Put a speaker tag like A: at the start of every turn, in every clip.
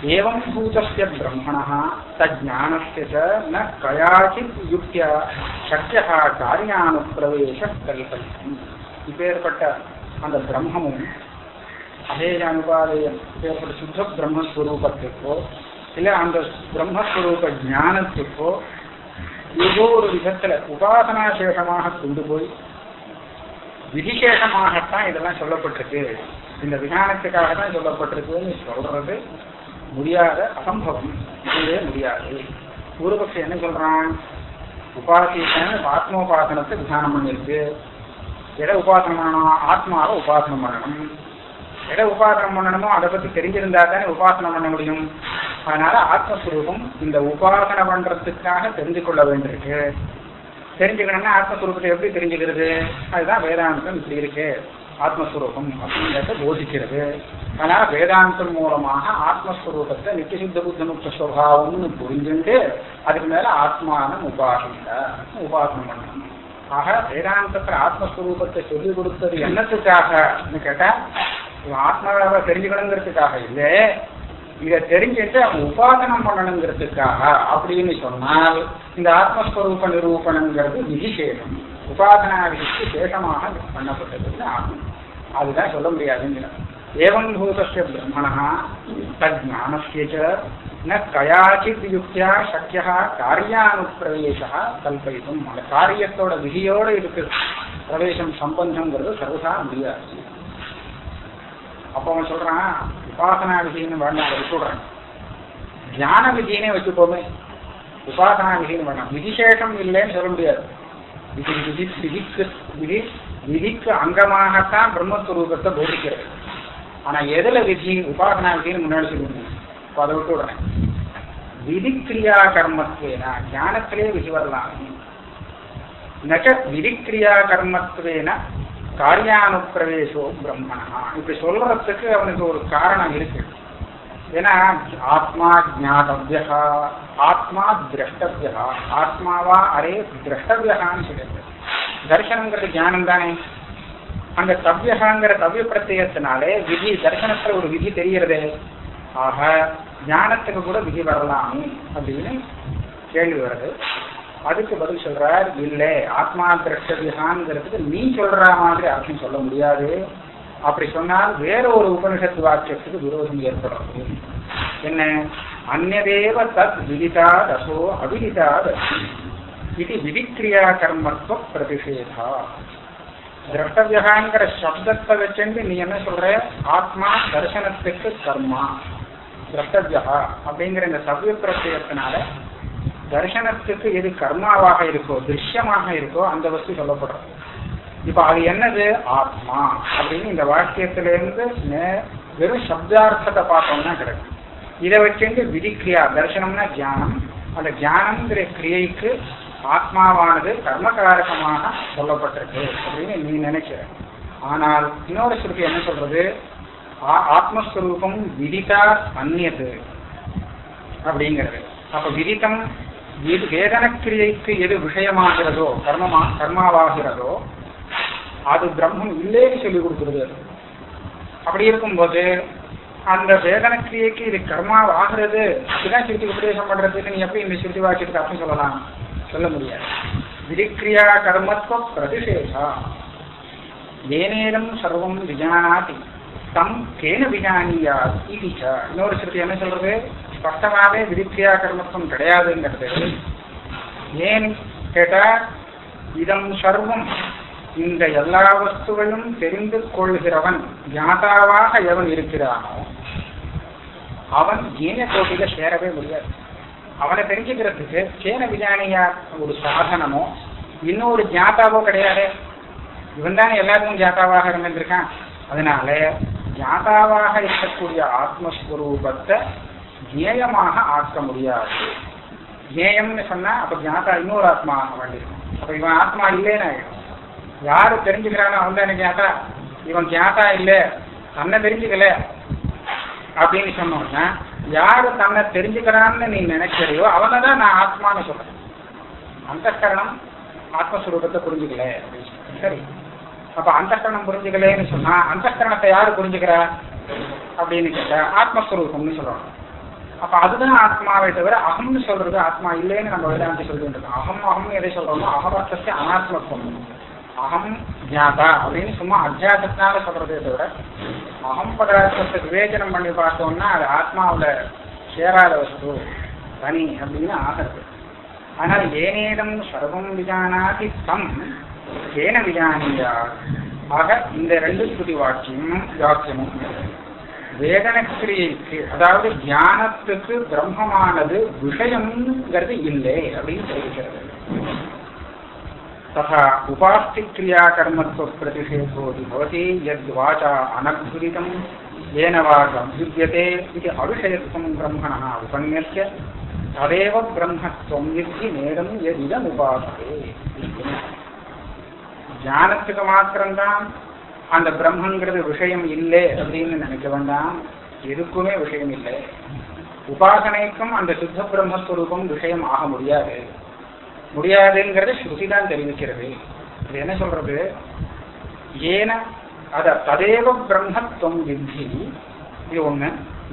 A: एवं भूतस्य ब्रह्मणः तज्ज्ञानस्य च न कयाचित् युक्त्या शक्यः कार्यानुप्रवेशः कल्पयितुम् இப்பேற்பட்ட அந்த பிரம்மமும் அபேய அனுபாதேயம் இப்பேற்பட்ட சுத்த பிரம்மஸ்வரூபத்திற்கோ இல்லை அந்த பிரம்மஸ்வரூப ஞானத்துக்கோ ஏதோ ஒரு விதத்துல உபாசனா சேஷமாக கொண்டு போய் விதிசேஷமாகத்தான் இதெல்லாம் சொல்லப்பட்டிருக்கு இந்த விஞ்ஞானத்துக்காக தான் சொல்லப்பட்டிருக்குன்னு சொல்றது முடியாத அசம்பவம். இதுவே முடியாது. பூர்வபக்ஷம் என்ன சொல்றான்? உபாசித்தன ஆத்மோபாசனத்தை விதானம் பண்ணிருக்கு எதை உபாசனம் பண்ணணும் ஆத்மாவை உபாசனம் பண்ணணும். எதை உபாசனம் பண்ணணுமோ அதை பத்தி தெரிஞ்சிருந்தா தானே உபாசனம் பண்ண முடியும். அதனால ஆத்மஸ்வரூபம் இந்த உபாசனை பண்றதுக்காக தெரிஞ்சு கொள்ள வேண்டியிருக்கு. தெரிஞ்சுக்கணும்னா ஆத்மஸ்வரூபத்தை எப்படி தெரிஞ்சுக்கிறது? அதுதான் வேதாந்தம் இப்படி இருக்கு. ஆத்மஸ்வரூபம் அப்படிங்கிறத போதிக்கிறது. ஆனால் வேதாந்தம் மூலமாக ஆத்மஸ்வரூபத்தை நித்தியசித்த புத்த முக்த சுவாவம்னு புரிஞ்சுட்டு அதுக்கு மேல ஆத்மானம் உபாசிக்க உபாசனம் பண்ணணும். ஆக வேதாந்தத்துல ஆத்மஸ்வரூபத்தை சொல்லிக் கொடுத்தது என்னத்துக்காகன்னு கேட்டா இவன் ஆத்மாவை தெரிஞ்சுக்கணுங்கிறதுக்காக இல்லை. இதை தெரிஞ்சுட்டு அவன் உபாதனம் பண்ணணுங்கிறதுக்காக அப்படின்னு சொன்னால் இந்த ஆத்மஸ்வரூப நிரூபணங்கிறது விதிசேஷம் உபாசனா விதிக்கு சேஷமாக பண்ணப்பட்டதுன்னு ஆகும் அதுதான் சொல்ல முடியாதுங்கிற ஏவம் பூதஸ்ய பிரம்மணா தஜானஸ்ய ந கயாச்சித் யுக்தியா சக்கியா காரியானுப்பிரவேசா கல்பயித்தும் அந்த காரியத்தோட விதியோட இருக்கு. பிரவேசம் சம்பந்தங்கிறது சர்வதா முடியாது. அப்போ அவன் சொல்றான் உபாசனா விதின்னு வேண்டாம் அதை விட்டுடுறேன் தியான விதினே வச்சுப்போமே உபாசனா விதின்னு வேண்டாம். விதிசேஷம் இல்லைன்னு சொல்ல முடியாது. விதி விதிக்கு விதி விதிக்கு அங்கமாகத்தான் பிரம்மஸ்வரூபத்தை போதிக்கிறது. ஆனா எதுல விதி உபாசனா விதின்னு முன்னாடி சொல்லுங்க இப்போ அதை விட்டு விடுறேன். விதிக்கிரியா கர்மத்வேனா ஞானத்திலே விதி வரலாம். நக விதிக்கிரியா கர்மத்வேன காரியானுப்பிரவேசோ பிரம்மணா. இப்படி சொல்றதுக்கு அவனுக்கு ஒரு காரணம் இருக்கு. ஏன்னா ஆத்மா ஜாதவியா ஆத்மா திரஷ்டவியா ஆத்மாவா அரே திரஷ்டவியான்னு சொல்லியிருக்கு தர்சனங்கிறது ஞானம் தானே. அந்த தவ்யகாங்கிற தவ்ய பிரத்யத்தினாலே விதி தர்சனத்துல ஒரு விதி தெரிகிறது ஆக ஞானத்துக்கு கூட விதி வரலாம் அப்படின்னு கேள்வி வருது. அதுக்கு பதில் சொல்றார் இல்லை ஆத்மா திரஷ்டவியாங்கிறதுக்கு நீ சொல்ற மாதிரி அர்த்தம் சொல்ல முடியாது. அப்படி சொன்னால் வேற ஒரு உபனிஷத்து வாக்கியத்துக்கு விரோதம் ஏற்படுறது என்ன? அந்நதேவ தத் விதிதா தசோ அவிதிதா தசி இது விதிக்கிரியா கர்மத்துவ பிரதிஷேதா. திரட்டவியகாங்கிற சப்தத்தை வச்சுட்டு நீ என்ன சொல்ற? ஆத்மா தர்சனத்துக்கு கர்மா. திரஷ்டவியா அப்படிங்கிற இந்த சவ்ய பிரத்யத்தினால தர்சனத்துக்கு எது கர்மாவாக இருக்கோ திருஷ்யமாக இருக்கோ அந்த வஸ்து சொல்லப்படுறது. இப்ப அது என்னது? ஆத்மா. அப்படின்னு இந்த வாக்கியத்திலிருந்து வெறும் சப்தார்த்தத்தை பார்த்தோம்னா கிடைக்கும். இதை வச்சுட்டு விதிக்கிரியா தர்சனம்னா தியானம் அந்த தியானம்ங்கிற கிரியைக்கு ஆத்மாவானது கர்மகாரகமாக சொல்லப்பட்டிருக்கு அப்படின்னு நீ நினைக்கிற. ஆனால் இன்னொரு சுருக்கி என்ன சொல்றது? ஆத்மஸ்வரூபம் விதிதா அந்நியது அப்படிங்கிறது. அப்ப விதித்தம் வேதனக்கிரியைக்கு எது விஷயமாகிறதோ கர்மமா கர்மாவாகிறதோ அது பிரம்மன் இல்லைன்னு சொல்லி கொடுத்துருது அப்படி இருக்கும்போது அந்த வேதன கிரியைக்கு இது கர்மா ஆகிறது இதுதான் சுருத்தி உபதேசம் பண்றதுக்கு நீ எப்படி இந்த சுருத்தி வாக்கியத்துக்கு அர்த்தம் சொல்லலாம். சொல்ல முடியாது. விதிக்கிரியா கர்மத்துவ பிரதிஷேதா ஏனேனும் சர்வம் விஜானாதி. தம் கேன விஜானியா ஈடிச்சா இன்னொரு சுருத்தி என்ன சொல்றது? ஸ்பஷ்டமாவே விதிக்கிரியா கர்மத்துவம் கிடையாதுங்கிறது. ஏன் கேட்டா இதம் சர்வம் இந்த எல்லா வஸ்துவையும் தெரிந்து கொள்கிறவன் ஞாதாவாக எவன் இருக்கிறானோ அவன் ஏன கோட்டில சேரவே முடியாது. அவனை தெரிஞ்சுக்கிறதுக்கு சேன விஞ்ஞானியா ஒரு சாதனமோ இன்னொரு ஜாத்தாவோ கிடையாது. இவன் தானே எல்லாருக்கும் ஜாத்தாவாக இருந்திருக்கான். அதனால ஜாதாவாக இருக்கக்கூடிய ஆத்மஸ்வரூபத்தை ஜேயமாக ஆக்க முடியாது. ஜேயம்னு சொன்னா அப்ப ஜாதா இன்னொரு ஆத்மா ஆக வேண்டியிருக்கும். அப்ப இவன் ஆத்மா இல்லைன்னு ஆயிடும். யாரு தெரிஞ்சுக்கிறானோ அவன் தானே கேட்டா இவன் கேட்டா இல்லை தன்னை தெரிஞ்சுக்கல அப்படின்னு சொன்னோம்னா யாரு தன்னை தெரிஞ்சுக்கிறான்னு நீ நினைக்கிறியோ அவனை தான் நான் ஆத்மான்னு சொல்றேன். அந்த கரணம் ஆத்மஸ்வரூபத்தை புரிஞ்சுக்கல. சரி. அப்ப அந்த கரணம் புரிஞ்சுக்கலன்னு சொன்னா அந்த கரணத்தை யாரு புரிஞ்சுக்கிறா? அப்படின்னு கேட்டா ஆத்மஸ்வரூபம்னு சொல்றோம் அப்ப அதுதான் ஆத்மாவை தவிர அகம்னு சொல்றது ஆத்மா இல்லைன்னு நம்ம வேதாந்தி சொல்லிட்டு இருக்கோம் அகம் அகம் எதை சொல்றோமோ அகமர்த்தத்தை அனாத்மத்துவம். அகம் ஜாதா அப்படின்னு சும்மா அத்தியாசத்தினால சொல்றதே தவிர அகம் பதார்த்தத்தை விவேச்சனம் பண்ணி பார்த்தோம்னா அது ஆத்மாவுல சேராத வஸ்து தனி அப்படின்னு ஆகிறது. ஆனால் ஏனேதம் சர்வம் விஜானாதி தம் ஏன விஜானியா? ஆக இந்த ரெண்டு ஸ்துதி வாக்கியம் வாக்கியமும் வேதனக்கிரியைக்கு அதாவது தியானத்துக்கு பிரம்மமானது விஷயம்ங்கிறது இல்லை அப்படின்னு தெரிவிக்கிறது. तथा उपास्तिक्रियाकर्मत्वप्रतिषेधोऽपि भवति यद्वाचा अनभ्युदितं येन वागभ्युद्यते इति अविषयत्वं ब्रह्मणः उपन्यस्य तदेव ब्रह्मत्वं विद्धि நேரம் எதிடம் உபாசதே ஞானத்துக்கு மாத்திரம்தான் அந்த பிரம்மங்கிறது விஷயம் இல்லை அப்படின்னு நினைக்க வேண்டாம் எதுக்குமே விஷயம் இல்லை உபாசனைக்கும் அந்த சுத்த பிரம்மஸ்வரூபம் விஷயம் ஆக முடியாது முடியாதுங்கிறத ஸ்ருதி தான் தெரிவிக்கிறது. அது என்ன சொல்றது? ஏன அத ததேவ பிரம்மத்துவம் வித்தி. இது ஒண்ணு.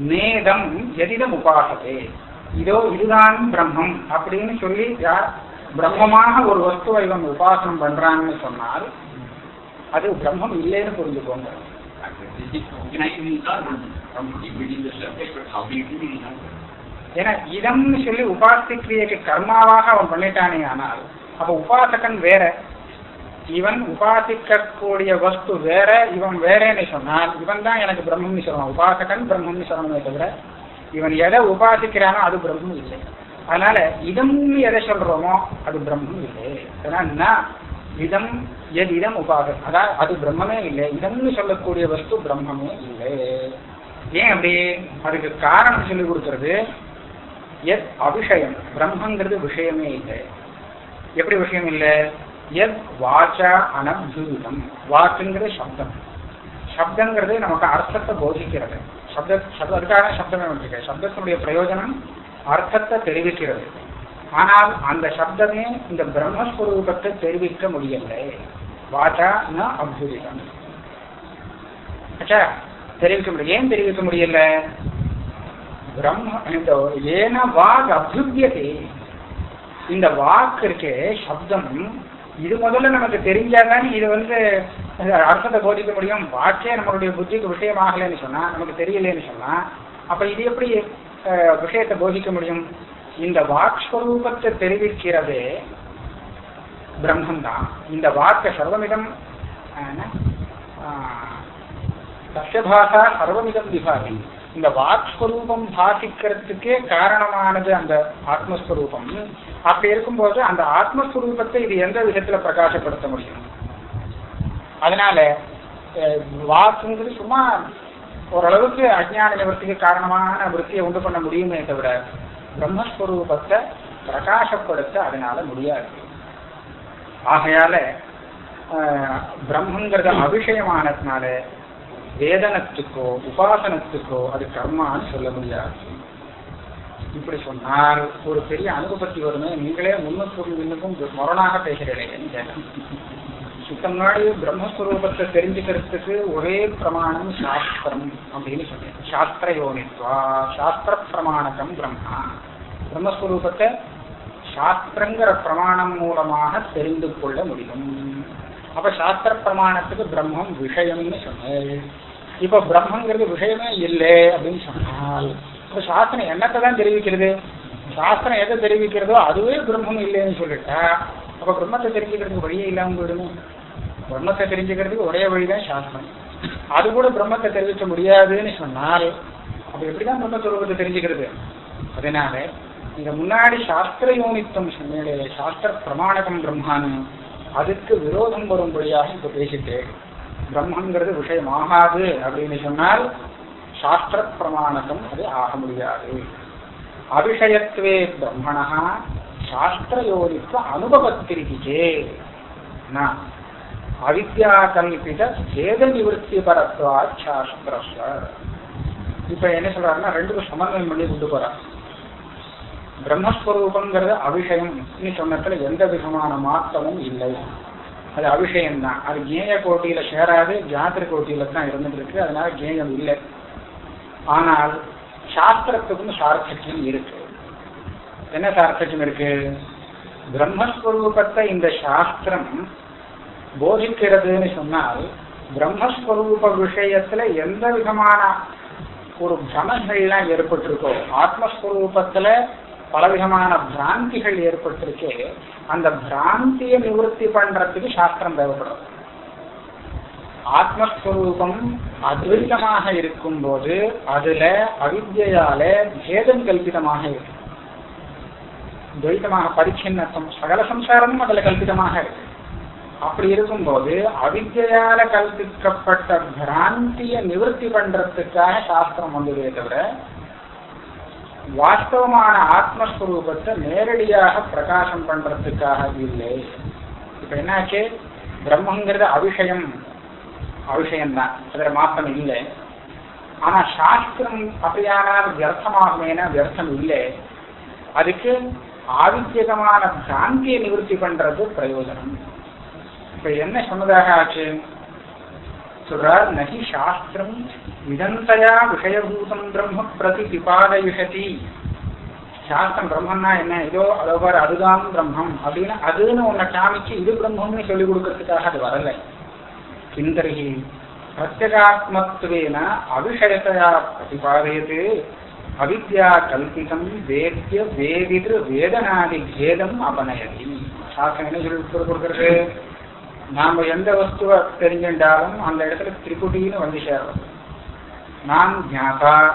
A: நேதம் எதிடம் உபாசதே. இதோ இதுதான் பிரம்மம் அப்படின்னு சொல்லி யார்? பிரம்மமாக ஒரு வஸ்துவை இவன் உபாசனம் பண்றான்னு சொன்னால் அது பிரம்மம் இல்லைன்னு புரிஞ்சுக்கோங்க. ஏன்னா இதம்னு சொல்லி உபாசிக்கிரியைக்கு கர்மாவாக அவன் பண்ணிட்டானே ஆனால் அப்ப உபாசகன் வேற. இவன் உபாசிக்கக்கூடிய வஸ்து வேற இவன் வேறேன்னு சொன்னால் இவன் தான் எனக்கு பிரம்மம்னு சொல்லணும் உபாசகன் பிரம்மம்னு சொல்லணுமே தவிர இவன் எதை உபாசிக்கிறானோ அது பிரம்மம் இல்லை. அதனால இதம்னு எதை சொல்றோமோ அது பிரம்மம் இல்லை. ஏன்னா இதம் எது இதம் உபாசம் அதாவது அது பிரம்மமே இல்லை. இதம்னு சொல்லக்கூடிய வஸ்து பிரம்மமே இல்லை. ஏன் அப்படி? அதுக்கு காரணம் சொல்லி கொடுக்கறது எத் அபிஷயம். பிரம்மங்கிறது விஷயமே இல்லை. எப்படி விஷயம் இல்லை? எத் வாச்சா அனபியூதம் வாக்குங்கிறது சப்தம். சப்தங்கிறது நமக்கு அர்த்தத்தை போதிக்கிறது. சப்த சப்த அதுக்கான சப்தமே வந்துருக்கு சப்தத்தினுடைய பிரயோஜனம் அர்த்தத்தை தெரிவிக்கிறது. ஆனால் அந்த சப்தமே இந்த பிரம்மஸ்வரூபத்தை தெரிவிக்க முடியலை வாச்சா ந அபியூதிதம் ஆச்சா தெரிவிக்க முடியும் ஏன் தெரிவிக்க முடியல பிரம்ம இந்த ஏன வாக் அபியுத்தியதே இந்த வாக்கு இருக்கு சப்தம் இது முதல்ல நமக்கு தெரிஞ்சாதான் இது வந்து அர்த்தத்தை போதிக்க முடியும் வாக்கே நம்மளுடைய புத்திக்கு விஷயமாகலன்னு சொன்னா நமக்கு தெரியலன்னு சொன்னா அப்ப இது எப்படி விஷயத்தை போதிக்க முடியும் இந்த வாக்ஸ்வரூபத்தை தெரிவிக்கிறதே பிரம்மந்தான் இந்த வாக்க சர்வமிதம் சத்தியபாசா சர்வமிதம் விபாதி இந்த வாக்ஸ்வரூபம் பாசிக்கிறதுக்கே காரணமானது அந்த ஆத்மஸ்வரூபம். அப்படி இருக்கும்போது அந்த ஆத்மஸ்வரூபத்தை இது எந்த விதத்துல பிரகாசப்படுத்த முடியும்? அதனால வாக்குங்கிறது சும்மா ஓரளவுக்கு அஜ்ஞான நிவர்த்திக்கு காரணமான விற்த்தியை உண்டு பண்ண முடியுமே தவிர பிரம்மஸ்வரூபத்தை பிரகாசப்படுத்த அதனால முடியாது. ஆகையால பிரம்மங்கிறது அபிஷயமானதுனால வேதனத்துக்கோ உபாசனத்துக்கோ அது கர்மான்னு சொல்ல முடியாது. இப்படி சொன்னார் ஒரு பெரிய அனுபவத்தி வருமே நீங்களே முன்னுக்கும் இன்னுக்கும் மரணாக பேசுகிறீங்கன்னு கேட்டேன். இதுக்கு முன்னாடி பிரம்மஸ்வரூபத்தை தெரிஞ்சுக்கிறதுக்கு ஒரே பிரமாணம் சாஸ்திரம் அப்படின்னு சொன்னேன். சாஸ்திர யோனித்வா சாஸ்திர பிரமாணகம் பிரம்மா. பிரம்மஸ்வரூபத்தை சாஸ்திரங்கிற பிரமாணம் மூலமாக தெரிந்து கொள்ள முடியும். அப்ப சாஸ்திர பிரமாணத்துக்கு பிரம்மம் விஷயம்னு சொன்னேன். இப்ப பிரம்மங்கிறது விஷயமே இல்லை அப்படின்னு சொன்னால் இப்ப சாஸ்திரம் என்னத்தை தான் தெரிவிக்கிறது? சாஸ்திரம் எதை தெரிவிக்கிறதோ அதுவே பிரம்மம் இல்லைன்னு சொல்லிட்டா அப்ப பிரம்மத்தை தெரிஞ்சுக்கிறதுக்கு வழியே இல்லாம போயிடுமே? பிரம்மத்தை தெரிஞ்சுக்கிறதுக்கு ஒரே வழிதான் சாஸ்திரம். அது கூட பிரம்மத்தை தெரிவிக்க முடியாதுன்னு சொன்னால் அப்ப எப்படிதான் பிரம்மஸ்வரூபத்தை தெரிஞ்சுக்கிறது? அதனால இந்த முன்னாடி சாஸ்திர யோனித்தம் சொன்னே சாஸ்திர பிரமாணகம் பிரம்மான்னு அதுக்கு விரோதம் வரும்படியாக இப்ப பேசிட்டு பிரம்மங்கிறது விஷயம் ஆகாது அப்படின்னு சொன்னால் சாஸ்திர பிரமாணகம் அது ஆக முடியாது. அபிஷயத்துவே பிரம்மணா சாஸ்திர யோனித்துவ அனுபவத்திரிகே அவித்யா கல்பித சேத நிவர்த்தி பரத்வா சாஸ்திர இப்ப என்ன சொல்றாருன்னா ரெண்டுக்கும் சமன்வயம் பண்ணி கொண்டு போறார். பிரம்மஸ்வரூபங்கிறது அபிஷயம். சொன்னதுல எந்த விதமான மாற்றமும் இல்லை. அது அபிஷயம் தான் அது கேய கோட்டியில சேராது ஜாத்திர கோட்டியில தான் இருந்துட்டு இருக்கு அதனால கேயம் இல்லை. ஆனால் சாஸ்திரத்துக்கும் சார்த்தக்கியம் இருக்கு. என்ன சார்த்தக்கியம் இருக்கு? பிரம்மஸ்வரூபத்தை இந்த சாஸ்திரம் போதிக்கிறதுன்னு சொன்னால் பிரம்மஸ்வரூப விஷயத்துல எந்த விதமான ஒரு பிரமங்கள்லாம் ஏற்பட்டிருக்கோ ஆத்மஸ்வரூபத்துல பலவிதமான பிராந்திகள் ஏற்பட்டிருக்கே. அந்த பிராந்தியை நிவர்த்தி பண்றதுக்கு சாஸ்திரம் தேவைப்படும் ஆத்மஸ்வரூபம் அத்வைதமாக இருக்கும் போது அதுல அவித்யால பேதம் கல்பிதமாக இருக்கு. துவைத்தமாக பரிச்சின்னத்துவம் சகல சம்சாரமும் அதுல கல்பிதமாக இருக்கு. அப்படி இருக்கும்போது அவித்யால கல்பிக்கப்பட்ட பிராந்திய நிவர்த்தி பண்றதுக்காக சாஸ்திரம் வந்ததே தவிர வாஸ்தவமான ஆத்மஸ்வரூபத்தை நேரடியாக பிரகாசம் பண்றதுக்காக இல்லை. இப்ப என்னாச்சு? பிரம்மங்கிறது அபிஷயம் அபிஷயம்தான் அதுல மாற்றம் இல்லை. ஆனா சாஸ்திரம் அப்படியானால் வியர்த்தமாகுமேனா வியர்த்தம் இல்லை. அதுக்கு ஆவித்தியகமான பிராந்தியை நிவர்த்தி பண்றது பிரயோஜனம். இப்ப என்ன சொன்னதாக ஆச்சு? சொல்றார் நகி சாஸ்திரம். விதந்தையா விஷயபூதம் பிரம்ம பிரதி பிபாதயுஷதி சாஸ்திரம் பிரம்மன்னா என்ன? ஏதோ அதோ பாரு அதுதான் பிரம்மம். அப்படின்னு அதுன்னு உன்னை காமிச்சு இது பிரம்மம்னு சொல்லிக் கொடுக்கறதுக்காக அது வரலை. கிந்தர்ஹி பிரத்யகாத்மத்துவேன அவிஷயத்தையா பிரதிபாதயத்து அவித்யா கல்பிதம் வேத்திய வேதிரு வேதனாதி பேதம் அபனயதி சாஸ்திரம் என்ன சொல்லி கொடுக்கறது? நாம எந்த வஸ்துவை தெரிஞ்சின்றாலும் அந்த இடத்துல திரிபுட்டின்னு வந்து சேரும். நான் ஞாபா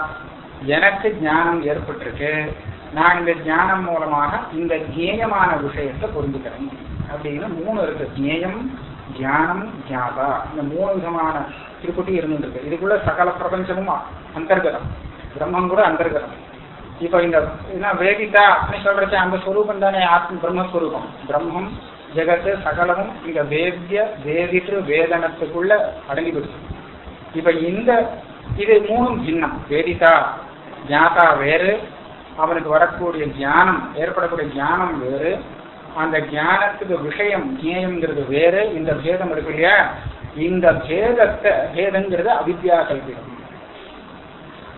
A: எனக்கு ஞானம் ஏற்பட்டிருக்கு. நான் இந்த ஞானம் மூலமாக இந்த ஜேயமான விஷயத்தை புரிஞ்சுக்கிறேன். அப்படின்னு மூணு இருக்கு. ஜேயம் தியானம் ஞாபா இந்த மூணு விதமான திருக்குட்டி இருந்துருக்கு இதுக்குள்ள சகல பிரபஞ்சமும் அந்தர்கதம். பிரம்மம் கூட அந்தர்கதம். இப்போ இந்த என்ன வேதிதா அப்படின்னு சொல்றச்சு அந்த ஸ்வரூபம் தானே ஆத்ம பிரம்மஸ்வரூபம். பிரம்மம் ஜெகத்து சகலமும் இந்த வேத்திய வேதிற்று வேதனத்துக்குள்ள அடங்கிவிடுது இப்ப இந்த இது மூணும் சின்னம். வேதிதா ஞாதா வேறு அவனுக்கு வரக்கூடிய ஞானம் ஏற்படக்கூடிய ஞானம் வேறு அந்த ஞானத்துக்கு விஷயம் ஜேயம்ங்கிறது வேறு இந்த பேதம் இருக்கு இல்லையா? இந்த பேதத்தை பேதங்கிறது அவித்யா கல்பிதம்.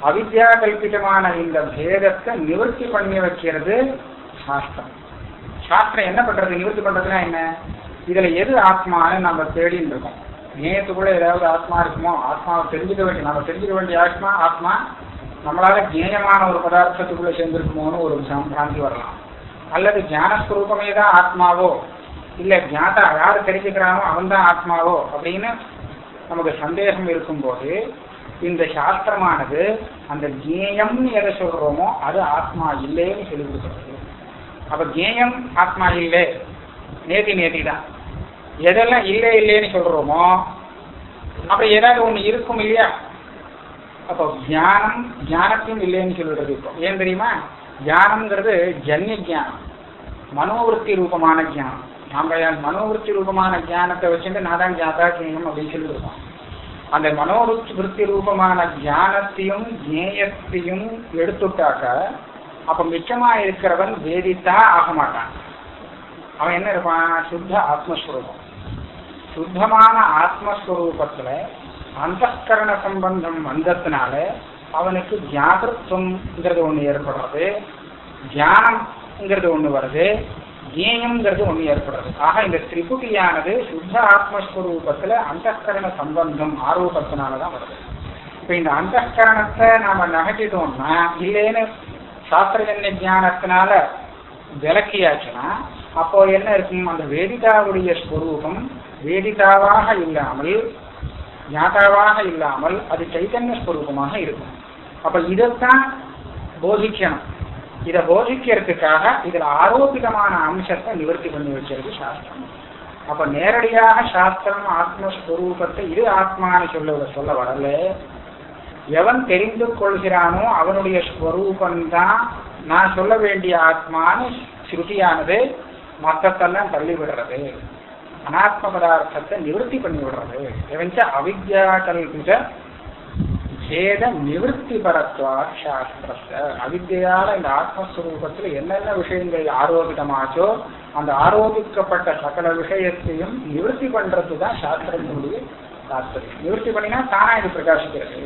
A: அவித்யா கல்பிதமான இந்த பேதத்தை நிவர்த்தி பண்ணி வைக்கிறது சாஸ்திரம். சாஸ்திரம் என்ன பண்றது? நிவர்த்தி பண்றதுன்னா என்ன? இதுல எது ஆத்மான்னு நம்ம தேடின்னு இருக்கோம். நேயத்துக்குள்ள ஏதாவது ஆத்மா இருக்குமோ ஆத்மாவை தெரிஞ்சுக்க வேண்டிய நம்ம தெரிஞ்சுக்க வேண்டிய ஆத்மா ஆத்மா நம்மளால ஜேயமான ஒரு பதார்த்தத்துக்குள்ள சேர்ந்திருக்குமோன்னு ஒரு பிராந்தி வரலாம். அல்லது ஜானஸ்வரூபமே தான் ஆத்மாவோ இல்ல ஞாதா யாரு தெரிஞ்சுக்கிறானோ அவன் தான் ஆத்மாவோ அப்படின்னு நமக்கு சந்தேகம் இருக்கும்போது இந்த சாஸ்திரமானது அந்த ஜேயம்னு எதை சொல்றோமோ அது ஆத்மா இல்லைன்னு சொல்லி கொடுக்குறது. அப்ப ஜேயம் ஆத்மா இல்லை. நேர்த்தி நேதி தான் எதெல்லாம் இல்லை இல்லைன்னு சொல்றோமோ அப்புறம் ஏதாவது ஒண்ணு இருக்கும் இல்லையா? அப்போ தியானம் தியானத்தையும் இல்லைன்னு சொல்றது இப்போ. ஏன் தெரியுமா? தியானம்ங்கிறது ஜன்ய ஜானம் மனோவிருத்தி ரூபமான ஜானம் நாம மனோவிருத்தி ரூபமான ஜானத்தை வச்சுட்டு நான் தான் ஜாதா ஜெயம் அப்படின்னு சொல்லியிருக்கோம் அந்த மனோவிருத்தி ரூபமான ஜானத்தையும் ஜேயத்தையும் எடுத்துட்டாக்க அப்ப மிச்சமா இருக்கிறவன் வேதித்தா ஆக மாட்டான். அவன் என்ன இருப்பான்? சுத்த ஆத்மஸ்வரூபம். சுத்தமான ஆத்மஸ்வரூபத்துல அந்தஸ்கரண சம்பந்தம் வந்ததுனால அவனுக்கு ஜாகிரத்துவம்ங்கிறது ஒண்ணு ஏற்படுறது தியானம்ங்கிறது ஒண்ணு வருது ஜேயம்ங்கிறது ஒண்ணு ஏற்படுறது. ஆக இந்த திரிபுட்டியானது சுத்த ஆத்மஸ்வரூபத்துல அந்தஸ்கரண சம்பந்தம் ஆரோபத்தினாலதான் வருது. இப்ப இந்த அந்தஸ்கரணத்தை நாம நகட்டிட்டோம்னா இல்லைன்னு சாஸ்திரஜன்ய ஞானத்தினால விளக்கியாச்சுன்னா அப்போ என்ன இருக்கும்? அந்த வேதிதாவுடைய ஸ்வரூபம் வேதிதாவாக இல்லாமல் ஞாதாவாக இல்லாமல் அது சைத்தன்ய ஸ்வரூபமாக இருக்கும். அப்ப இதைத்தான் போதிக்கணும். இதை போதிக்கிறதுக்காக இதுல ஆரோபிதமான அம்சத்தை நிவர்த்தி பண்ணி வச்சிருக்கு சாஸ்திரம். அப்ப நேரடியாக சாஸ்திரம் ஆத்மஸ்வரூபத்தை இது ஆத்மான்னு சொல்ல சொல்ல வரல. எவன் தெரிந்து கொள்கிறானோ அவனுடைய ஸ்வரூபந்தான் நான் சொல்ல வேண்டிய ஆத்மான்னு ஸ்ருதியானது மொத்தத்தெல்லாம் தள்ளிவிடுறது. அனாத்ம பதார்த்தத்தை நிவர்த்தி பண்ணி விடுறது எவஞ்ச அவித்யா கல்பித சேத நிவர்த்தி பரத்வா சாஸ்திரத்தை. அவித்யால இந்த ஆத்மஸ்வரூபத்துல என்னென்ன விஷயங்கள் ஆரோபிதமாச்சோ அந்த ஆரோபிக்கப்பட்ட சகல விஷயத்தையும் நிவர்த்தி பண்றது தான் சாஸ்திரத்தினுடைய தாத்பரியம். நிவர்த்தி பண்ணினா தானா இது பிரகாசிக்கிறது.